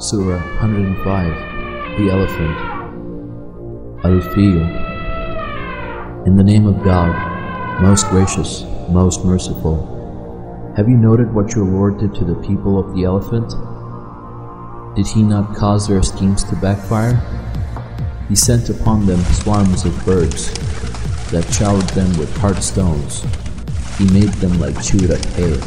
Surah 105 The Elephant Al-Fil In the name of God, most gracious, most merciful. Have you noted what your Lord did to the people of the elephant? Did he not cause their schemes to backfire? He sent upon them swarms of birds that showered them with hard stones. He made them like chewed up hay.